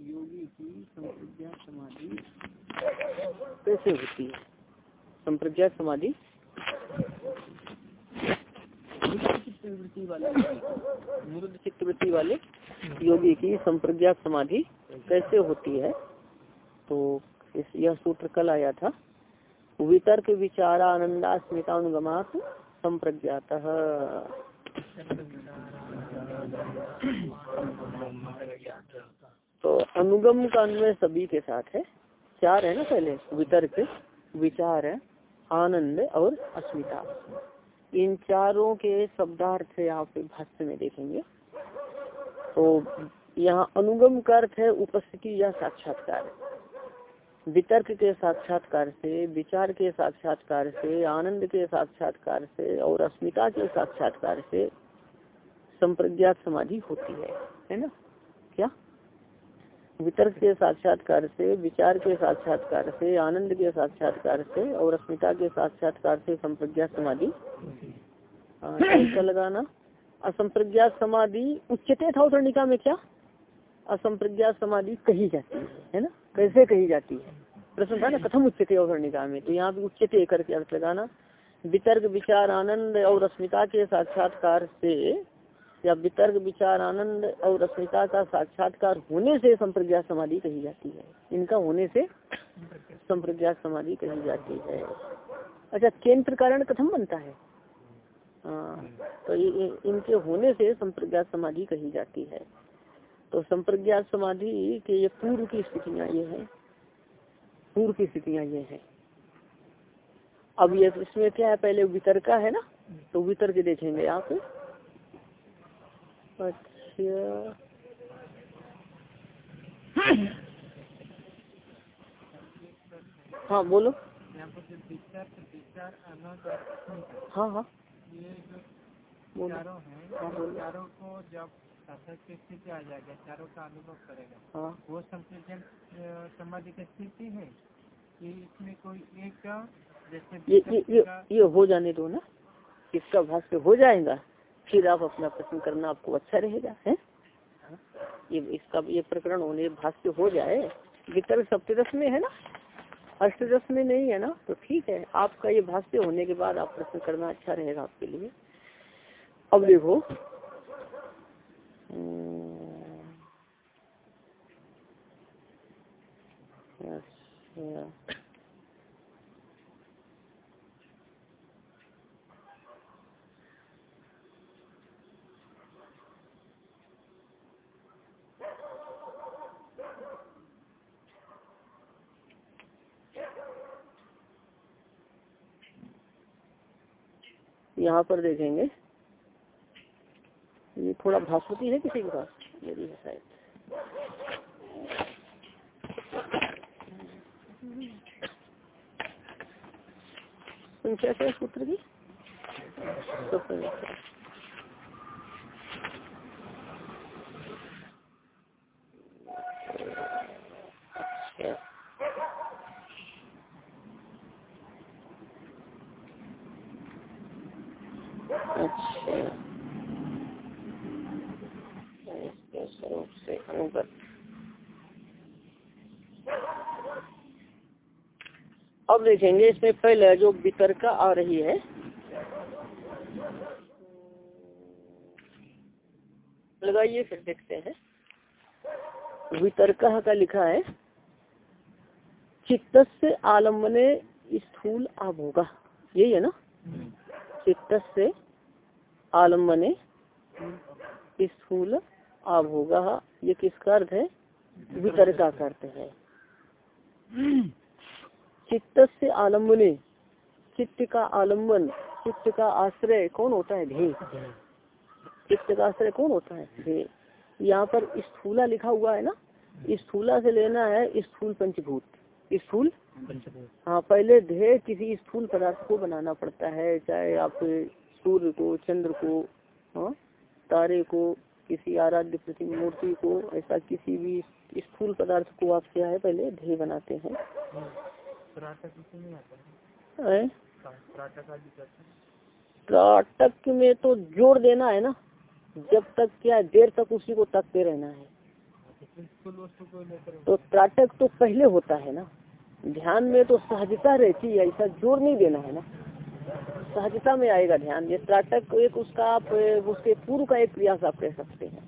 योगी की संप्रज्ञा समाधि। कैसे होती है? संप्रज्ञा समाधि? चित्तवृत्ति वाले निरुद्ध चित्तवृत्ति वाले योगी की संप्रज्ञा समाधि कैसे होती है? तो इस यह सूत्र कल आया था। वितर्क विचारा आनंदा स्मितानुगमात संप्रज्ञात। तो अनुगम का अन्वय सभी के साथ है। चार है ना पहले? वितर्क, विचार, आनंद और अस्मिता। इन चारों के शब्दार्थ आप भाष्य में देखेंगे। तो यहाँ अनुगम का अर्थ है उपस्थिति या साक्षात्कार। वितर्क के साक्षात्कार से, विचार के साक्षात्कार से, आनंद के साक्षात्कार से और अस्मिता के साक्षात्कार से संप्रज्ञात समाधि होती है। है ना? क्या? वितर्क के साक्षात्कार से, विचार के साक्षात्कार से, आनंद के साक्षात्कार से और अस्मिता के साक्षात्कार से संप्रज्ञात समाधि। लगाना। असंप्रज्ञात समाधि उच्चते था में क्या? असंप्रज्ञात समाधि कही जाती है है ना? कैसे कही जाती है? प्रश्न था ना, कथम उच्चते अवतरणिका में तो यहाँ भी उच्चते करके अर्थ लगाना। वितर्क, विचार, आनंद और अस्मिता के साक्षात्कार से या वितर्क, विचार, आनंद और अस्मिता का साक्षात्कार होने से संप्रज्ञा समाधि कही जाती है। इनका होने से संप्रज्ञा समाधि कही जाती है। अच्छा केंद्र कारण कथम बनता है? हाँ तो ये, इनके होने से संप्रज्ञा समाधि कही जाती है। तो संप्रज्ञा समाधि के ये पूर्व की स्थितियाँ ये है। पूर्व की स्थितियाँ ये है। अब ये इसमें क्या है? पहले वितर्का है ना? तो वितर्क देखेंगे आप। अच्छा हाँ बोलो। हाँ हाँ। चारों हैं चारों को जब की स्थिति आ जाएगा चारों का अनुभव करेगा वो संप्रजन समाधि की स्थिति है। कि इसमें कोई एक जैसे ये ये ये, ये हो जाने दो ना। इसका भाष्य हो जाएगा। फिर आप अपना प्रश्न करना आपको अच्छा रहेगा, है? ये, इसका, ये प्रकरण होने भाष्य हो जाए। विकल्प सप्तश में है ना? अष्टदश में नहीं है ना? तो ठीक है, आपका ये भाष्य होने के बाद आप प्रश्न करना अच्छा रहेगा आपके लिए। अब देखो। अच्छा। यहाँ पर देखेंगे। ये थोड़ा भास्वती है किसी के पास? मेरी है शायद। संख्या सूत्र की तो अच्छा अच्छा। इसके स्वरूप से अनुगत। अब देखेंगे इसमें पहले जो वितर्का आ रही है। लगाइए फिर देखते हैं। वितर्का का लिखा है चित्त से आलम्बने स्थूल आभोगा। यही है ना? चित्त से आलम्बने स्थूल आभोगा ये किसका अर्थ है? वितर्का का अर्थ है। चित्त से आलम्बने चित्त का आलंबन चित्त का आश्रय कौन होता है? ध्येय चित्त का आश्रय कौन होता है? ध्येय यहाँ पर स्थूला लिखा हुआ है ना? स्थूला से लेना है स्थूल पंचभूत। स्थूल हाँ पहले ध्येय किसी स्थूल पदार्थ को बनाना पड़ता है चाहे आप सूर्य को, चंद्र को हाँ तारे को, किसी आराध्य प्रति मूर्ति को, ऐसा किसी भी स्थूल पदार्थ को आप क्या है पहले ध्येय बनाते हैं। त्राटक में तो जोड़ देना है ना। जब तक क्या देर तक उसी को तकते रहना है। तो त्राटक तो पहले होता है ना। ध्यान में तो सहजता रहती है, ऐसा ज़ोर नहीं देना है ना। सहजता में आएगा ध्यान। ये त्राटक एक उसका आप उसके पूर्व का एक प्रयास आप कह सकते हैं।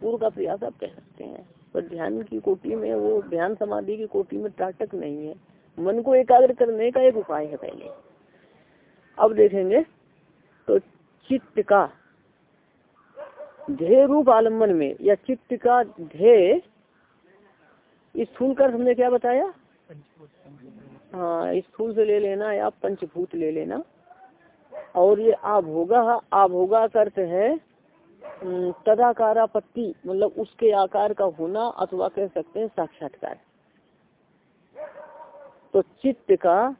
पूर्व का प्रयास आप कह सकते हैं। पर ध्यान की कोटि में वो ध्यान समाधि की कोटि में त्राटक नहीं है। मन को एकाग्र करने का एक उपाय है पहले। अब देखेंगे तो चित्त का ध्येय रूप आलंबन में या चित्त का ध्येय इस स्थूल का हमने क्या बताया? हाँ स्थूल से ले लेना या पंचभूत ले लेना। और ये आभोगा आभोगा का अर्थ है तदाकारापत्ति मतलब उसके आकार का होना अथवा कह सकते हैं साक्षात्कार। तो चित्त का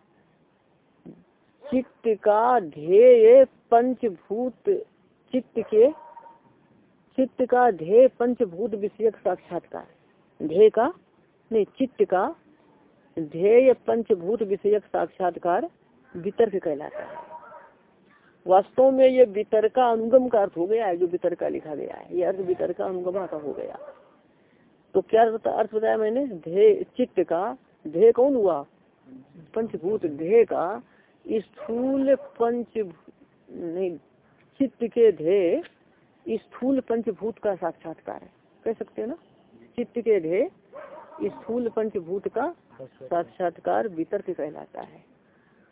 चित्त का ध्येय पंचभूत, चित्त के, चित्त का ध्येय पंचभूत विषयक साक्षात्कार। ध्येय का, नहीं, चित्त का ध्येय पंचभूत विषयक साक्षात्कार वितर्क कहलाता है। वास्तव में ये वितर्का अनुगम का अर्थ हो गया है, जो वितर्का लिखा गया है। ये अर्थ वितर्का अनुगमा का हो गया। तो क्या अर्थ बताया मैंने? ध्येय, चित्त का। ध्येय कौन हुआ? पंचभूत। ध्येय का स्थूल पंच नहीं, चित्त के ध्येय स्थूल पंचभूत का साक्षात्कार है। कह सकते हैं ना? चित्त के ध्येय स्थूल पंचभूत का साक्षात्कार वितर्क कहलाता है।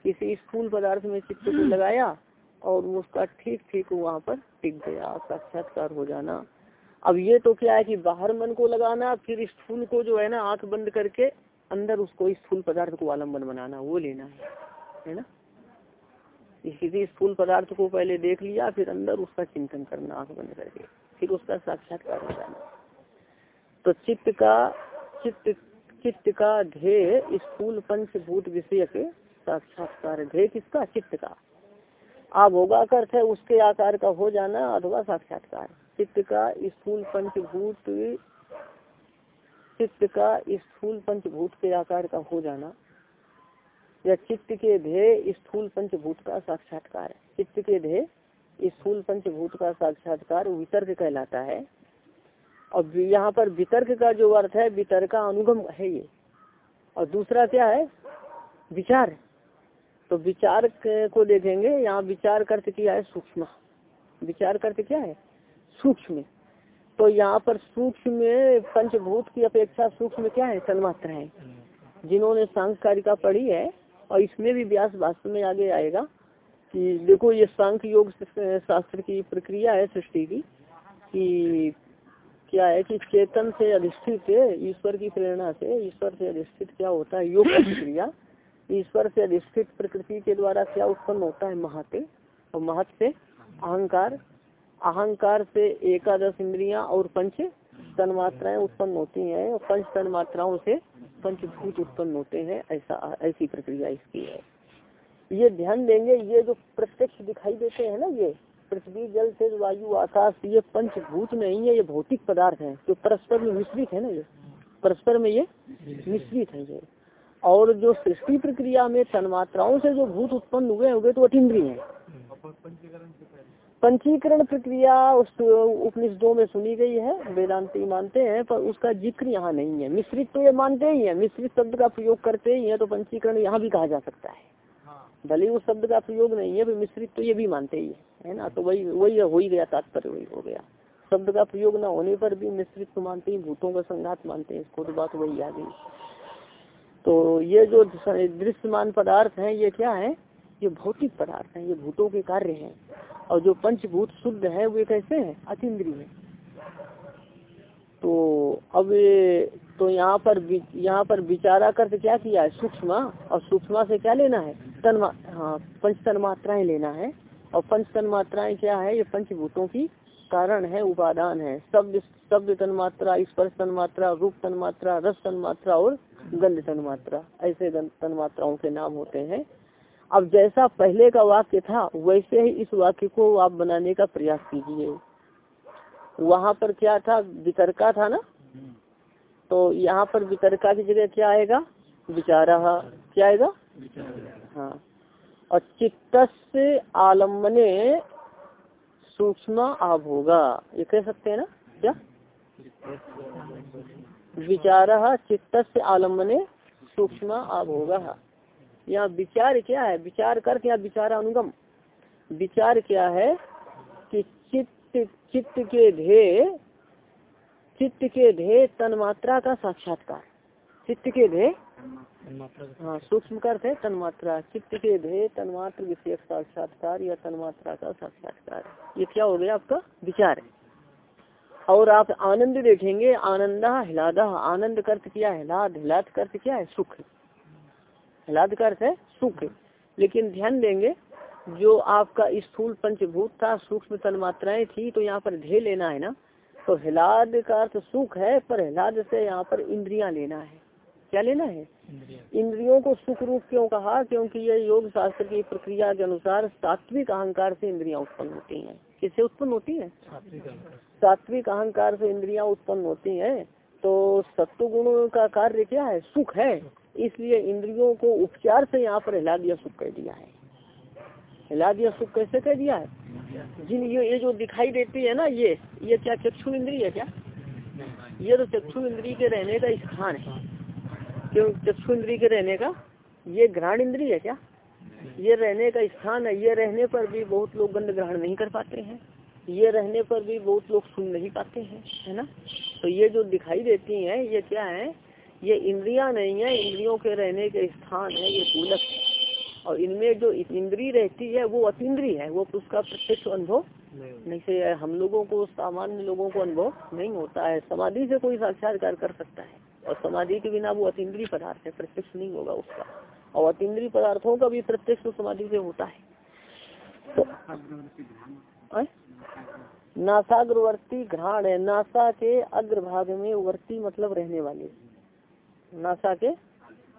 किसी स्थूल पदार्थ में चित्त को लगाया और उसका ठीक ठीक वहाँ पर टिक गया, साक्षात्कार हो जाना। अब ये तो क्या है कि बाहर मन को लगाना, फिर स्थूल को जो है ना, आँख बंद करके अंदर उसको स्थूल पदार्थ को आलंबन बनाना, वो लेना है है ना? किसी स्थूल पदार्थ को पहले देख लिया, फिर अंदर उसका चिंतन करना, आँख बंद करके, फिर उसका साक्षात्कार हो जाना। तो चित्त का, चित्त चित्त का ध्येय स्थूल पंचभूत विषय के साक्षात्कार, ध्येय किसका? चित्त का। आप होगा का अर्थ है उसके आकार का हो जाना अथवा साक्षात्कार। चित्त का स्थूल पंचभूत, चित्त का स्थूल पंचभूत के आकार का हो जाना, या चित्त के ध्येय स्थूल पंचभूत का साक्षात्कार चित्त के ध्येय स्थूल पंचभूत का साक्षात्कार वितर्क कहलाता है। और यहाँ पर वितर्क का जो अर्थ है, वितर्क अनुगम है ये। और दूसरा क्या है? विचार। तो विचार को देखेंगे, यहाँ विचार करते किया है? सूक्ष्म। विचार करते क्या है? सूक्ष्म। तो यहाँ पर सूक्ष्म पंचभूत की अपेक्षा सूक्ष्म क्या है? तन्मात्रा है। जिन्होंने सांख्यकारिका पढ़ी है, और इसमें भी व्यास वास्तव में आगे आएगा कि देखो ये सांख्य योग शास्त्र की प्रक्रिया है सृष्टि की, कि क्या है कि चेतन से अधिष्ठित ईश्वर की प्रेरणा से ईश्वर से अधिष्ठित क्या होता है? योग प्रक्रिया। ईश्वर से अधिष्ठित प्रकृति के द्वारा क्या उत्पन्न होता है महत्व और महत से अहंकार। अहंकार से एकादश इंद्रिया और पंच तन मात्राएँ उत्पन्न होती हैं और पंच तन मात्राओं से पंचभूत उत्पन्न होते हैं। ऐसा, ऐसी प्रक्रिया इसकी है। ये ध्यान देंगे, ये जो प्रत्यक्ष दिखाई देते हैं ना ये, पृथ्वी, जल, से वायु, आकाश, ये पंचभूत नहीं है, ये भौतिक पदार्थ है, जो परस्पर में मिश्रित है ना ये? परस्पर में ये मिश्रित है ये। और जो सृष्टि प्रक्रिया में तन्मात्राओं से जो भूत उत्पन्न हुए हुए तो अटिंद्री है। पंचीकरण प्रक्रिया उस उपनिषदों में सुनी गई है, वेदांति मानते हैं, पर उसका ज़िक्र यहाँ नहीं है। मिश्रित तो ये मानते ही है, मिश्रित शब्द का प्रयोग करते ही है तो पंचीकरण यहाँ भी कहा जा सकता है। भले उस शब्द का प्रयोग नहीं है मिश्रित तो ये भी मानते ही है ना? तो वही वही हो ही गया, तात्पर्य वही हो गया। शब्द का प्रयोग न होने पर भी मिश्रित तो मानते ही, भूतों का संघात मानते हैं, इसको तो बात वही आ गई। तो ये जो दृश्यमान पदार्थ है, ये क्या है? ये भौतिक पदार्थ है, ये भूतों के कार्य हैं। और जो पंचभूत शुद्ध है, वे कैसे हैं? अतिद्रिय है। तो अब ये तो यहाँ पर यहाँ पर विचारा कर क्या किया है? सूक्ष्म, और सूक्ष्म से क्या लेना है? तन हाँ पंच तन मात्राएँ लेना है। और पंच तन मात्राएँ क्या है? ये पंचभूतों की कारण है, उपादान है। शब्द शब्द तन मात्रा, स्पर्श तन मात्रा, रूप तन मात्रा, रस तन मात्रा और गंध तन मात्रा, ऐसे तन मात्राओं के नाम होते हैं। अब जैसा पहले का वाक्य था, वैसे ही इस वाक्य को आप बनाने का प्रयास कीजिए। वहाँ पर क्या था? वितरका था ना? तो यहाँ पर वितरका की जगह क्या आएगा? विचारा। क्या आएगा? हाँ। और चित्त से आलम्बने सूक्ष्म आभोगा ये कह सकते हैं ना? क्या? विचार चित्त से आलम्बने सूक्ष्म आभोग। यहाँ विचार क्या है? विचार कर क्या? विचार अनुगम विचार क्या है कि चित्त चित्त के ध्येय चित्त के ध्येय तन्मात्रा का साक्षात्कार। चित्त के ध्येय? हाँ सूक्ष्म करते है तन्मात्रा। चित्त के ध्येय तन्मात्र विषय साक्षात्कार या तन्मात्रा का साक्षात्कार। ये क्या हो गया आपका? विचार। और आप आनंद देखेंगे आनंदा हिलादा आनंद कर्त क्या है हिलाद हिलाद कर्त क्या है सुख। हिलाद कर्त है सुख। लेकिन ध्यान देंगे जो आपका स्थूल पंचभूत था सूक्ष्म तन्मात्राएँ थी तो यहाँ पर ध्येय लेना है ना? तो हिलाद का अर्थ सुख है पर हिलाद से यहाँ पर इंद्रिया लेना है। क्या लेना है? इंद्रियों। को सुख रूप क्यों कहा? क्योंकि ये योग शास्त्र की प्रक्रिया के अनुसार सात्विक अहंकार से इंद्रियाँ उत्पन्न होती हैं। किससे उत्पन्न होती है? सात्विक अहंकार। से इंद्रियाँ उत्पन्न होती हैं तो सत्व गुण का कार्य क्या है? सुख है। इसलिए इंद्रियों को उपचार से यहाँ पर हिला दिया सुख कह दिया है। हिला दिया सुख कैसे कह दिया है? जिन ये ये जो दिखाई देती है ना ये ये क्या चक्षु इंद्री है क्या? ये तो चक्षु इंद्री के रहने का स्थान है। क्यों? चक्षु इंद्री के रहने का? ये घ्राण इंद्री है क्या? ये रहने का स्थान है। ये रहने पर भी बहुत लोग गंध ग्रहण नहीं कर पाते हैं। ये रहने पर भी बहुत लोग सुन नहीं पाते हैं, है ना? तो ये जो दिखाई देती हैं, ये क्या है? ये इंद्रिया नहीं है। इंद्रियों के रहने के स्थान है ये पूलक। और इनमें जो इंद्री रहती है, वो अतिद्री है। वो उसका प्रत्यक्ष अनुभव नहीं से, हम लोगों को, सामान्य लोगों को अनुभव नहीं होता है। समाधि से कोई साक्षात्कार कर सकता है। और समाधि के बिना वो अतिद्री पदार्थ है, प्रत्यक्ष नहीं होगा उसका। और अतिद्री पदार्थों का भी प्रत्यक्ष समाधि से होता है। नासाग्रवर्ती घ्राण है। नासा के अग्रभाग में वर्ती मतलब रहने वाले। नासा के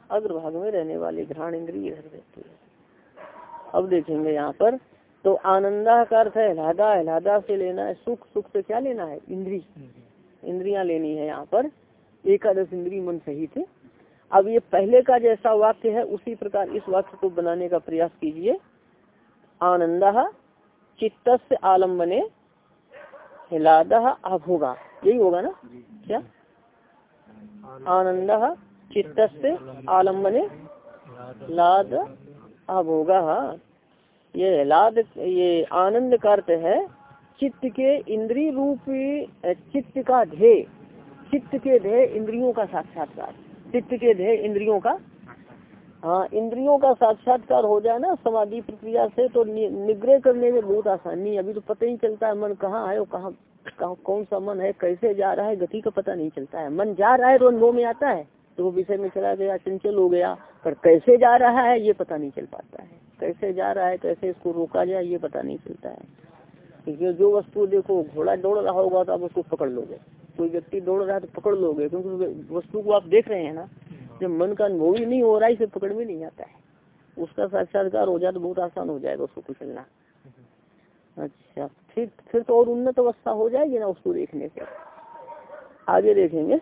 अग्रभाग में रहने वाले घ्राण इंद्री घर रहती है। अब देखेंगे यहाँ पर तो आनंदा का अर्थ है हिलादा हिलादा से लेना है, सुख सुख से क्या लेना है? इंद्री इंद्रिया लेनी है यहाँ पर। एकादश इंद्री मन सहित। अब ये पहले का जैसा वाक्य है उसी प्रकार इस वाक्य को बनाने का प्रयास कीजिए। आनंद चित्त से आलम्बने हिलाद अभोगा। यही होगा ना? क्या? आनंद चित्त से आलम्बने लाद अभोगा। ये लाद ये आनंद का अर्थ है चित्त के इंद्री रूप चित्त का ध्येय चित्त के ध्येय इंद्रियों का साक्षात्कार। चित्त के ध्येय इंद्रियों का। हाँ इंद्रियों का साक्षात्कार हो जाए ना समाधि प्रक्रिया से तो निग्रह करने में बहुत आसानी है। अभी तो पता ही चलता है, मन कहाँ है और कहाँ कहाँ, कौन सा मन है, कैसे जा रहा है, गति का पता नहीं चलता है। मन जा रहा है तो अनुभव में आता है तो वो विषय में चला गया, चंचल हो गया, पर कैसे जा रहा है ये पता नहीं चल पाता है। कैसे जा रहा है, कैसे इसको रोका जाए, ये पता नहीं चलता है। क्योंकि जो वस्तु देखो, घोड़ा दौड़ रहा होगा तो आप उसको पकड़ लोगे। कोई व्यक्ति दौड़ रहा है तो पकड़ लोगे, क्योंकि वस्तु को आप देख रहे हैं ना, जब मन का अनुभव ही नहीं हो रहा है, इसे पकड़ में नहीं आता है। उसका साक्षात्कार हो जाए तो बहुत आसान हो जाएगा उसको कुचलना। अच्छा फिर फिर तो और उन्नत अवस्था हो जाएगी ना उसको देखने से। आगे देखेंगे।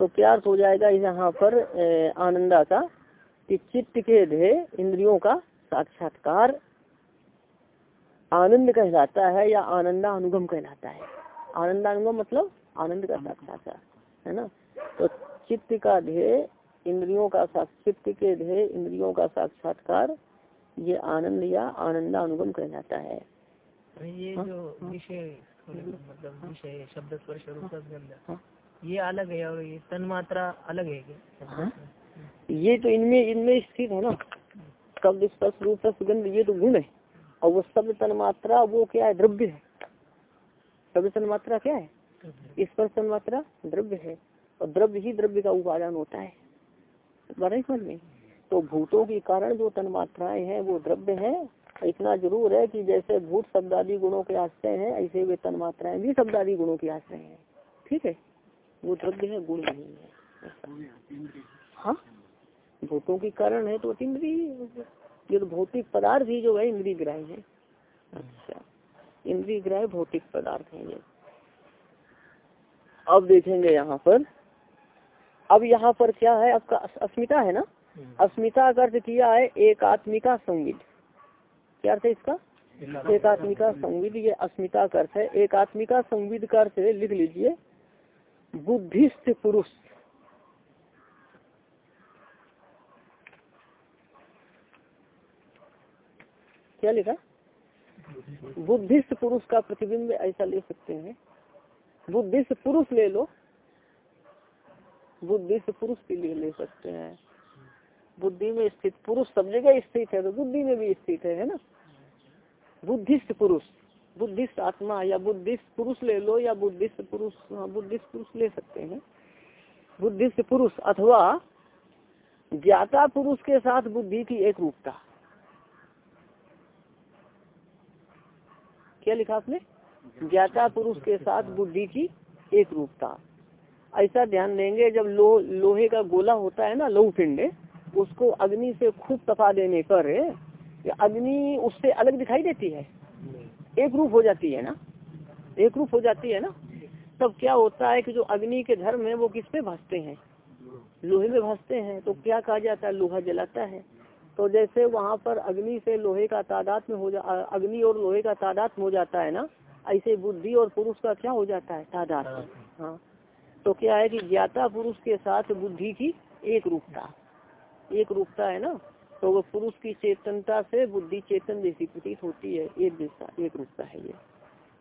तो क्या हो जाएगा यहाँ पर आनंदा का, कि चित्त के ध्येय इंद्रियों का साक्षात्कार आनंद कहलाता है या आनंदा अनुगम कहलाता है। आनंदानुगम मतलब आनंद का साक्षात्कार है ना? तो चित्त का ध्येय इंद्रियों का चित्त के ध्येय इंद्रियों का साक्षात्कार ये आनंद या आनंदानुगम कहलाता है। ये जो विषय मतलब विषय शब्द स्पर्श रूप ये अलग है और ये तन्मात्रा अलग है क्या? ये तो इनमें इनमें स्थित है ना? शब्द स्पर्श रूप सुगंध ये तो गुण है। और वो शब्द तन्मात्रा वो क्या है? द्रव्य है। शब्द तन्मात्रा क्या है? स्पर्श तन्मात्रा द्रव्य है और द्रव्य ही द्रव्य का उपादान होता है। समझ में? तो भूतों के कारण जो तन्मात्राएँ हैं, वो द्रव्य है। इतना ज़रूर है कि जैसे भूत शब्दादी गुणों के आश्रय हैं, ऐसे वे तन्मात्राएँ भी शब्दादी गुणों के आश्रय हैं। ठीक है? वो द्रव्य है, गुण नहीं है। हाँ? भूतों के कारण है तो इंद्री ये तो भौतिक पदार्थ ही जो है, इंद्री ग्रह है। अच्छा। इंद्री ग्रह भौतिक पदार्थ है। ये अब देखेंगे यहाँ पर। अब यहाँ पर क्या है? आपका अस्मिता है ना? हम्म। अस्मिता का अर्थ किया है एकात्मिका संगीत। क्या अर्थ है इसका? एकात्मिका संविध संविद ये अस्मिता का अर्थ है। एक आत्मिका संविद का अर्थ लिख लीजिए। बुद्धिस्ट पुरुष। क्या लिखा? बुद्धिस्ट। पुरुष का प्रतिबिंब ऐसा ले सकते हैं। बुद्धिस्ट पुरुष ले लो। बुद्धिस्ट पुरुष के लिए ले सकते हैं। बुद्धि में स्थित पुरुष सब जगह स्थित है तो बुद्धि में भी स्थित है है ना? बुद्धिस्ट पुरुष, बुद्धिस्ट आत्मा या बुद्धिस्ट पुरुष ले लो या बुद्धिस्ट पुरुष हाँ बुद्धिस्ट पुरुष ले सकते हैं। बुद्धिस्ट पुरुष अथवा ज्ञाता पुरुष के साथ बुद्धि की एक रूपता क्या लिखा आपने? ज्ञाता पुरुष के साथ बुद्धि की एक रूपता ऐसा ध्यान देंगे जब लो लोहे का गोला होता है ना लौह पिंड उसको अग्नि से खूब तपा देने पर अग्नि उससे अलग दिखाई देती है। एक रूप हो जाती है ना? एक रूप हो जाती है ना? तब क्या होता है कि जो अग्नि के धर्म है वो किस पे भासते हैं? लोहे में भासते हैं। तो क्या कहा जाता है? लोहा जलाता है। तो जैसे वहाँ पर अग्नि से लोहे का तादाद में हो जा अग्नि और लोहे का तादाद हो जाता है ना ऐसे बुद्धि और पुरुष का क्या हो जाता है? तादाद। हाँ। तो क्या है कि ज्ञाता पुरुष के साथ बुद्धि की एक रूपता एक रूपता है ना? तो वो पुरुष की चेतनता से बुद्धि चेतन जैसी प्रतीत होती है। एक जैसा एक रूपता है ये।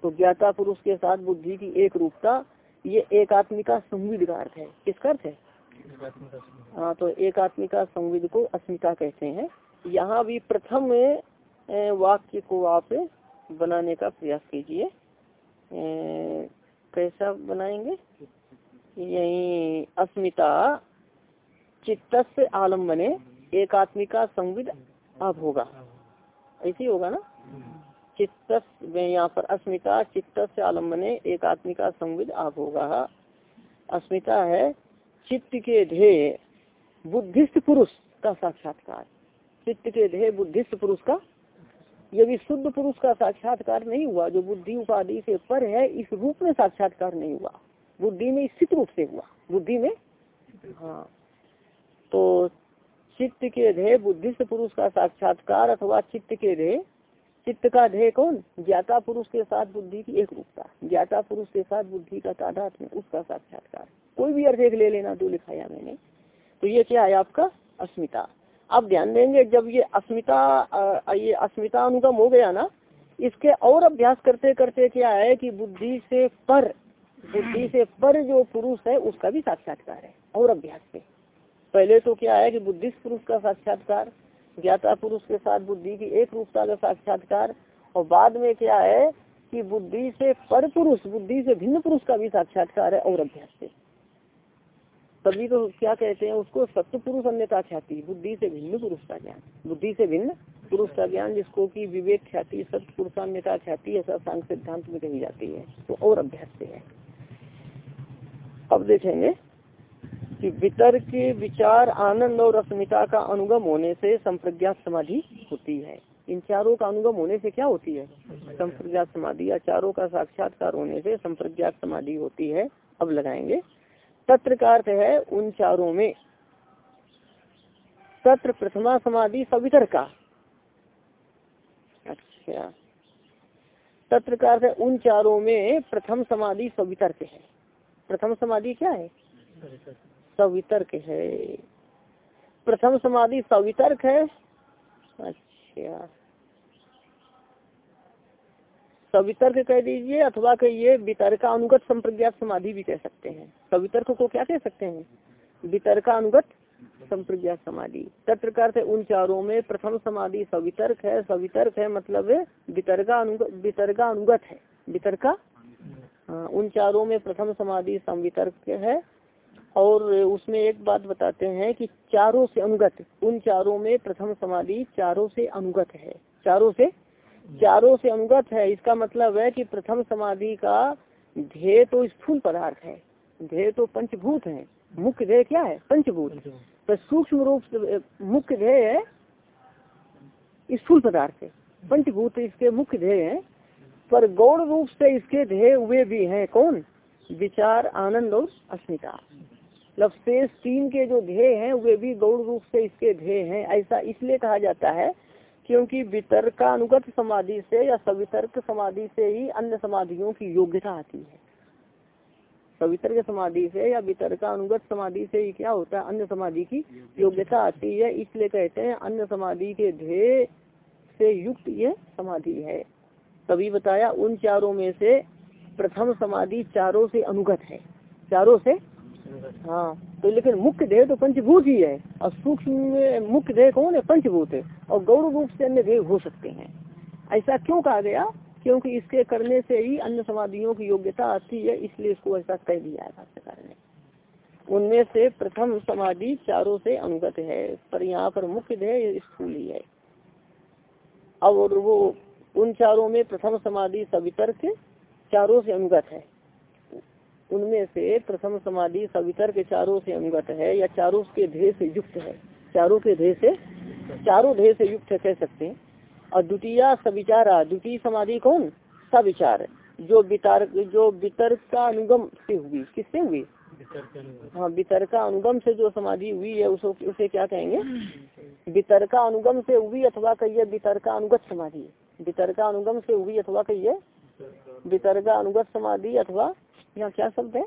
तो ज्ञाता पुरुष के साथ बुद्धि की एक रूपता ये एक आत्मिका संविध का अर्थ है? किसका अर्थ है हाँ तो एक आत्मिका संविध को अस्मिता कहते हैं। यहाँ भी प्रथम वाक्य को आप बनाने का प्रयास कीजिए। कैसा बनाएँगे? यही अस्मिता चित्त से आलम्बने, एकात्मिका संविद अब होगा। ऐसे होगा ना? चित्त यहाँ पर अस्मिता चित्त से आलम्बने, एकात्मिका संविद आप होगा। अस्मिता है, चित्त के ध्येय, बुद्धिस्ट पुरुष का साक्षात्कार। चित्त के ध्येय, बुद्धिस्ट पुरुष का यदि शुद्ध पुरुष का साक्षात्कार नहीं हुआ, जो बुद्धि उपाधि से पर है, इस रूप में साक्षात्कार नहीं हुआ। बुद्धि में स्थित रूप से हुआ। बुद्धि में? हाँ। तो चित्त के ध्येय बुद्धिस्ट पुरुष का साक्षात्कार अथवा चित्त के ध्येय? चित्त का ध्येय कौन? ज्ञाता पुरुष के साथ बुद्धि की एक रूपता। ज्ञाता पुरुष के साथ बुद्धि का तादाद में उसका साक्षात्कार। कोई भी अर्थ एक ले लेना, दो लिखाया मैंने। तो ये क्या है आपका? अस्मिता। अब ध्यान देंगे, जब ये अस्मिता ये अस्मिता अनुगम हो गया ना, इसके और अभ्यास करते करते क्या है कि बुद्धि से पर, बुद्धि से पर जो पुरुष है, उसका भी साक्षात्कार है, और अभ्यास से पहले तो क्या है कि बुद्धिस्ट पुरुष का साक्षात्कार, ज्ञाता पुरुष के साथ बुद्धि की एक रूपता का साक्षात्कार, और बाद में क्या है कि बुद्धि से पर पुरुष, बुद्धि से भिन्न पुरुष का भी साक्षात्कार है और अभ्यास से तभी तो क्या कहते हैं, उसको सत्य पुरुष अन्यता ख्याति, बुद्धि से भिन्न पुरुष का ज्ञान। बुद्धि से भिन्न पुरुष का ज्ञान, जिसको की विवेक ख्याति, सत्य पुरुषान्यता ख्याति ऐसा सांग सिद्धांत में कही जाती है। तो और अभ्यास से है। अब देखेंगे कि वितर्क, विचार, आनंद और अस्मिता का अनुगम होने से संप्रज्ञात समाधि होती है। इन चारों का अनुगम होने से क्या होती है? संप्रज्ञात समाधि या चारों का साक्षात्कार होने से संप्रज्ञात समाधि होती है। अब लगाएँगे तत्र का अर्थ है उन चारों में। तत्र प्रथमा समाधि सवितर का। अच्छा। तत्र का अर्थ है उन चारों में प्रथम समाधि सवितर्क है। प्रथम समाधि क्या है? सवितर्क है। प्रथम समाधि सवितर्क है। अच्छा। सवितर्क कह दीजिए अथवा कहिए वितरका अनुगत संप्रज्ञात समाधि भी कह सकते हैं। सवितर्क को क्या कह सकते हैं? वितरका अनुगत संप्रज्ञात समाधि। तत्र का उन चारों में प्रथम समाधि सवितर्क है। सवितर्क है मतलब वितर्का अनुगत वितर्का अनुगत है। वितर्का? हाँ उन चारों में प्रथम समाधि संवितर्क है। और उसमें एक बात बताते हैं कि चारों से अनुगत, उन चारों में प्रथम समाधि चारों से अनुगत है। चारों से चारों से अनुगत है इसका मतलब है कि प्रथम समाधि का ध्येय तो स्थूल पदार्थ है। ध्येय तो पंचभूत है। मुख्य ध्येय क्या है? पंचभूत। तो सूक्ष्म रूप से मुख्य ध्येय है स्थूल पदार्थ है पंचभूत इसके मुख्य ध्येय है पर गौड़ रूप से इसके ध्येय हुए भी हैं कौन? विचार आनंद और अस्मिता। मतलब शेष तीन के जो ध्येय हैं वे भी गौड़ रूप से इसके ध्येय हैं ऐसा इसलिए कहा जाता है क्योंकि वितर्कानुगत समाधि से या सवितर्क समाधि से ही अन्य समाधियों की योग्यता आती है। सवितर्क समाधि से या वितर्कानुगत समाधि से ही क्या होता है? अन्य समाधि की योग्यता आती है। इसलिए कहते हैं अन्य समाधि के ध्येय से युक्त ये समाधि है। तभी बताया उन चारों में से प्रथम समाधि चारों से अनुगत है। चारों से? हाँ। तो लेकिन मुख्य देह तो पंचभूत ही है। और सूक्ष्म मुख्य देह कौन है? पंचभूत है। और गौरव रूप से अन्य देह हो सकते हैं। ऐसा क्यों कहा गया? क्योंकि इसके करने से ही अन्य समाधियों की योग्यता आती है, इसलिए इसको ऐसा कह दिया है भाष्यकार ने। उनमें से प्रथम समाधि चारों से अनुगत है, पर यहाँ पर मुख्य देह स्थूल ही। है और वो उन चारों में प्रथम समाधि सवितर्क, चारों से अनुगत है। उनमें से प्रथम समाधि सवितर के चारों से अनुगत है, या चारों के ध्येय से युक्त है? चारों के ध्येय से, चारों ध्येय से युक्त कह सकते हैं। और द्वितीय सविचारा, द्वितीय समाधि कौन? सविचार, जो वितर्क जो वितर्क का अनुगम से हुई। किससे हुई? हाँ वितर्का अनुगम से जो समाधि हुई है, उसको, उसे क्या कहेंगे? वितर्का अनुगम से हुई अथवा कहिए वितर्का अनुगत समाधि। वितर्का अनुगम से हुई अथवा कहिए वितर्का अनुगत समाधि अथवा यहाँ क्या शब्द है?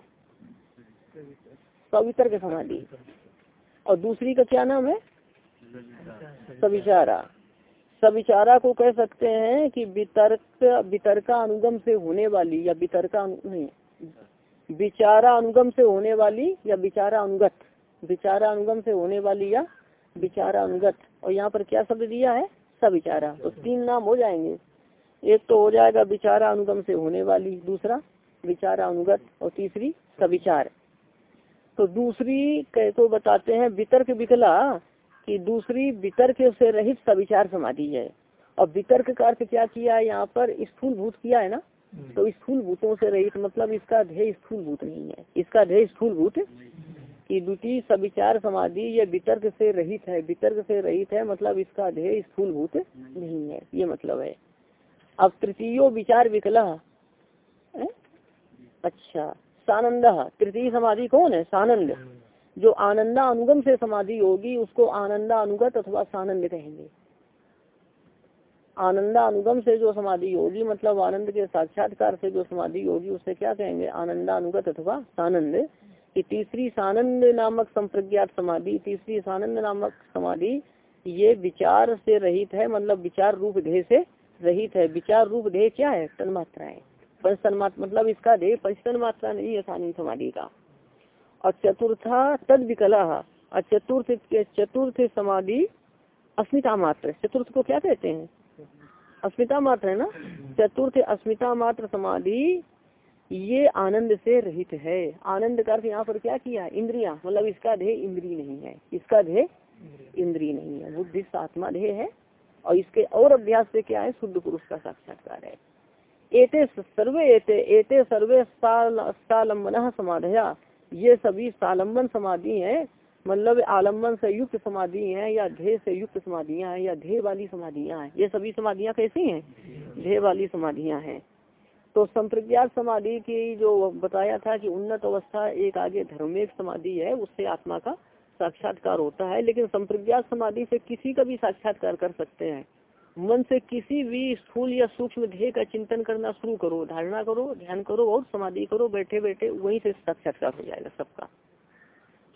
सवितर्क समाधि। और दूसरी का क्या नाम है? सविचारा। सविचारा को कह सकते हैं कि वितर्क, वितर्का अनुगम से होने वाली या वितर्का नहीं, विचारा अनुगम से होने वाली या विचारा अनुगत। विचारा अनुगम से होने वाली या विचारा अनुगत। और यहाँ पर क्या शब्द दिया है? सविचारा। तो तीन नाम हो जाएँगे। एक तो हो जाएगा विचारा अनुगम से होने वाली, दूसरा विचारा अनुगत और तीसरी सविचार। तो दूसरी तो बताते हैं वितर्क विकला कि दूसरी वितर्क से रहित सविचार समाधि है। और वितर्क का अर्थ क्या किया? है यहाँ पर स्थूल भूत किया है ना? तो स्थूल भूतों से रहित मतलब इसका ध्येय स्थूल भूत नहीं है। इसका ध्येय स्थूल भूत की द्वितीय सविचार समाधि ये वितर्क से रहित है। वितर्क से रहित है मतलब इसका ध्येय स्थूल भूत नहीं है। ये मतलब है। अब तृतीय विचार विकला अच्छा सानंद तृतीय समाधि कौन है? सानंद। जो आनंदा अनुगम से समाधि होगी उसको आनंदा अनुगत अथवा सानंद कहेंगे। आनंदा अनुगम से जो समाधि होगी मतलब आनंद के साक्षात्कार से जो समाधि होगी उसे क्या कहेंगे? आनंदा अनुगत अथवा सानंद। कि तीसरी सानंद नामक संप्रज्ञात समाधि तीसरी सानंद नामक समाधि ये विचार से रहित है मतलब विचार रूप ध्येय से रहित है। विचार रूप ध्येय क्या है? तन्मात्राएँ। पंच तन्मात्रा मतलब इसका ध्येय पंच मात्रा नहीं है सानी समाधि का। और चतुर्था तद विकला और चतुर्थ चतुर्थ समाधि अस्मिता मात्र चतुर्थ को क्या कहते हैं? अस्मिता मात्र है ना? चतुर्थ अस्मिता मात्र समाधि, ये आनंद से रहित है। आनंद का अर्थ यहाँ पर क्या किया? इंद्रिया। मतलब इसका ध्येय इंद्री नहीं है। इसका ध्येय इंद्री नहीं है। बुद्धि आत्मा ध्येय है। और इसके और अभ्यास से क्या है? शुद्ध पुरुष का साक्षात्कार है। एते सर्वे एते एते सर्वे सालंबन समाधया। ये सभी सालंबन समाधि है मतलब आलंबन से युक्त समाधि है, या ध्येय से युक्त समाधियाँ हैं, या ध्येय वाली समाधियाँ हैं। ये सभी समाधियाँ कैसी हैं? ध्येय वाली समाधियाँ हैं। तो संप्रज्ञात समाधि की जो बताया था कि उन्नत अवस्था एक आगे धर्मेक समाधि है, उससे आत्मा का साक्षात्कार होता है, लेकिन संप्रज्ञात समाधि से किसी का भी साक्षात्कार कर सकते हैं। मन से किसी भी स्थूल या सूक्ष्म ध्येय का चिंतन करना शुरू करो धारणा करो ध्यान करो और समाधि करो बैठे बैठे वहीं से साक्षात्कार हो जाएगा सबका।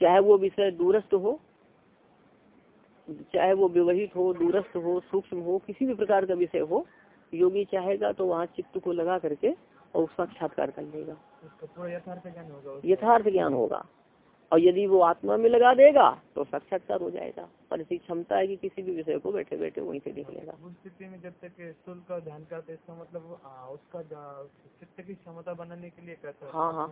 चाहे वो विषय दूरस्थ हो चाहे वो व्यवहित हो दूरस्थ हो सूक्ष्म हो किसी भी प्रकार का विषय हो योगी चाहेगा तो वहाँ चित्त को लगा करके और साक्षात्कार कर लेगा। यथार्थ ज्ञान होगा। और यदि वो आत्मा में लगा देगा तो साक्षात्कार हो जाएगा। पर ऐसी क्षमता है कि किसी भी विषय को बैठे बैठे वहीं से देख लेगा। उस स्थिति में जब तक स्थूल का ध्यान करते इसका मतलब उसका चित्त की क्षमता बनाने के लिए करता हाँ। हाँ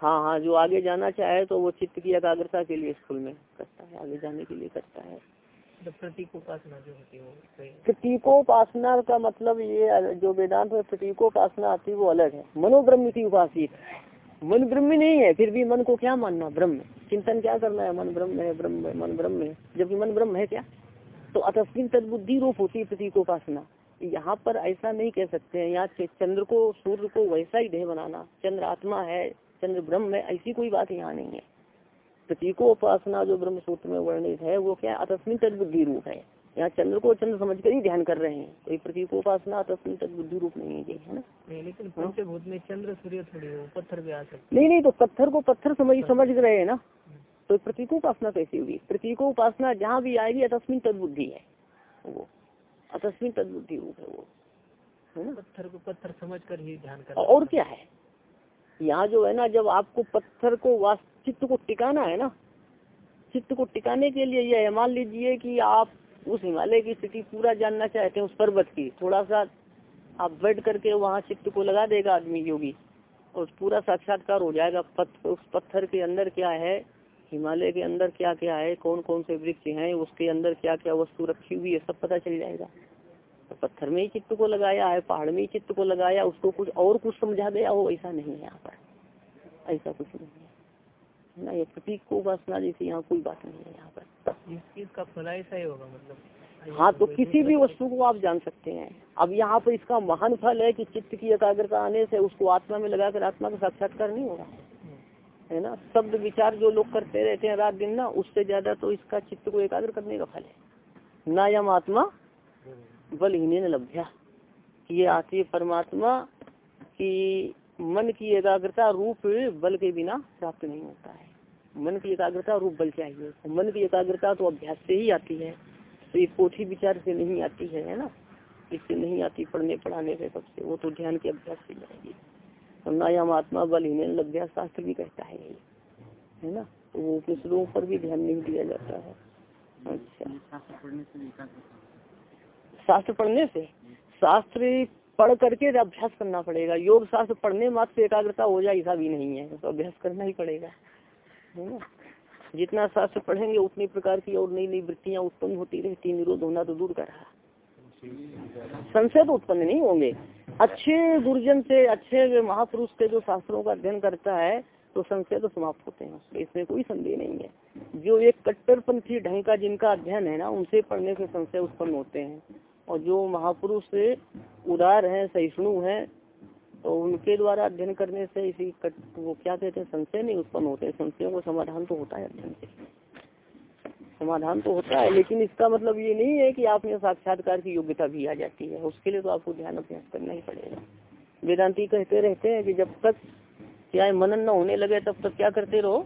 हाँ। हाँ। जो आगे जाना चाहे तो वो चित्त की एकाग्रता के लिए स्कूल में करता है आगे जाने के लिए करता है। प्रतीकोपासना जो होती है प्रतीकोपासना का मतलब ये जो वेदांत में प्रतीकोपासना आती है वो अलग है। मनोब्रह्म की उपासित मन ब्रह्म नहीं है, फिर भी मन को क्या मानना ब्रह्म? चिंतन क्या करना है? मन ब्रह्म है, ब्रह्म मन ब्रह्म है। जबकि मन ब्रह्म है क्या? तो अतस्विन तदबुद्धि रूप होती है प्रतीकोपासना यहाँ पर ऐसा नहीं कह सकते हैं, यहाँ चंद्र को, सूर्य को वैसा ही देह बनाना। चंद्र आत्मा है, चंद्र ब्रह्म है, ऐसी कोई बात यहाँ नहीं है। प्रतीकोपासना जो ब्रह्म सूत्र में वर्णित है, वो क्या? अतस्मिन तदबुद्धि रूप है। यहाँ चंद्र को चंद्र समझ कर ही ध्यान कर रहे हैं। कोई प्रतीकोपासना तस्मिन तदबुद्धि रूप नहीं है है ना? लेकिन पंचभूत में चंद्र सूर्य थोड़ी पत्थर भी आ सकते नहीं नहीं तो पत्थर को पत्थर समझ समझ रहे हैं ना? तो प्रतीकोपासना कैसी होगी? प्रतीकोपासना जहाँ भी आएगी तस्मिन तदबुद्धि है। वो अतस्मिन तदबुद्धि रूप है वो है ना? पत्थर को पत्थर समझ कर ही ध्यान कर और क्या है? यहाँ जो है ना जब आपको पत्थर को चित्त को टिकाना है ना चित्त को टिकाने के लिए यह मान लीजिए कि आप उस हिमालय की स्थिति पूरा जानना चाहते हैं उस पर्वत की। थोड़ा सा आप बैठ करके वहाँ चित्त को लगा देगा आदमी योगी और पूरा साक्षात्कार हो जाएगा। उस पत्थर के अंदर क्या है? हिमालय के अंदर क्या क्या है? कौन कौन से वृक्ष हैं? उसके अंदर क्या क्या वस्तु रखी हुई है? सब पता चल जाएगा। तो पत्थर में ही चित्त को लगाया है, पहाड़ में ही चित्त को लगाया, उसको कुछ और कुछ समझा गया हो, ऐसा नहीं है यहाँ पर। ऐसा कुछ नहीं। है ना ये प्रतीक को उपासना जैसी यहाँ कोई बात नहीं है यहाँ पर। इस चीज़ का फल ऐसा ही होगा मतलब। हाँ तो किसी भी वस्तु को आप जान सकते हैं। अब यहाँ पर इसका महान फल है कि चित्त की एकाग्रता आने से उसको आत्मा में लगाकर आत्मा का साक्षात्कार नहीं होगा। है ना? शब्द विचार जो लोग करते रहते हैं रात दिन ना उससे ज़्यादा तो इसका चित्त को एकाग्र करने का फल है। ना यम आत्मा बल बलहीन लभ्या। ये आती है परमात्मा की मन की एकाग्रता रूप बल के बिना प्राप्त नहीं होता है। मन की एकाग्रता रूप बल चाहिए मन की एकाग्रता तो अभ्यास से ही आती है। तो ये पोथी विचार से नहीं आती है है ना? इससे नहीं आती पढ़ने पढ़ाने से सबसे। वो तो ध्यान के अभ्यास से जाएगी। और नायाम आत्मा बलहीन लभ्या शास्त्र भी कहता है है ना? तो वो उपनिषदों पर भी ध्यान नहीं दिया जाता है। अच्छा। शास्त्र पढ़ने से? शास्त्र पढ़ करके अभ्यास करना पड़ेगा। योग शास्त्र पढ़ने मात्र एकाग्रता हो जाए, ऐसा भी नहीं है। तो अभ्यास करना ही पड़ेगा। है ना जितना शास्त्र पढ़ेंगे उतनी प्रकार की और नई नई वृत्तियाँ उत्पन्न होती रहती निरोध होना तो दूर का रहा। संशय तो उत्पन्न नहीं होंगे। अच्छे गुरुजन से, अच्छे महापुरुष के जो शास्त्रों का अध्ययन करता है तो संशय तो समाप्त होते हैं। इसमें कोई संदेह नहीं है। जो एक कट्टरपंथी ढंग का जिनका अध्ययन है ना, उनसे पढ़ने से संशय उत्पन्न होते हैं। और जो महापुरुष उदार है, सहिष्णु है तो उनके द्वारा अध्ययन करने से इसी कट, वो क्या कहते हैं संशय नहीं उत्पन्न होते संशयों को समाधान तो होता है अध्ययन से। समाधान तो होता है लेकिन इसका मतलब ये नहीं है कि आप में साक्षात्कार की योग्यता भी आ जाती है। उसके लिए तो आपको ध्यान अभ्यास करना ही पड़ेगा। वेदांति कहते रहते हैं कि जब तक क्या मनन न होने लगे तब तक क्या करते रहो?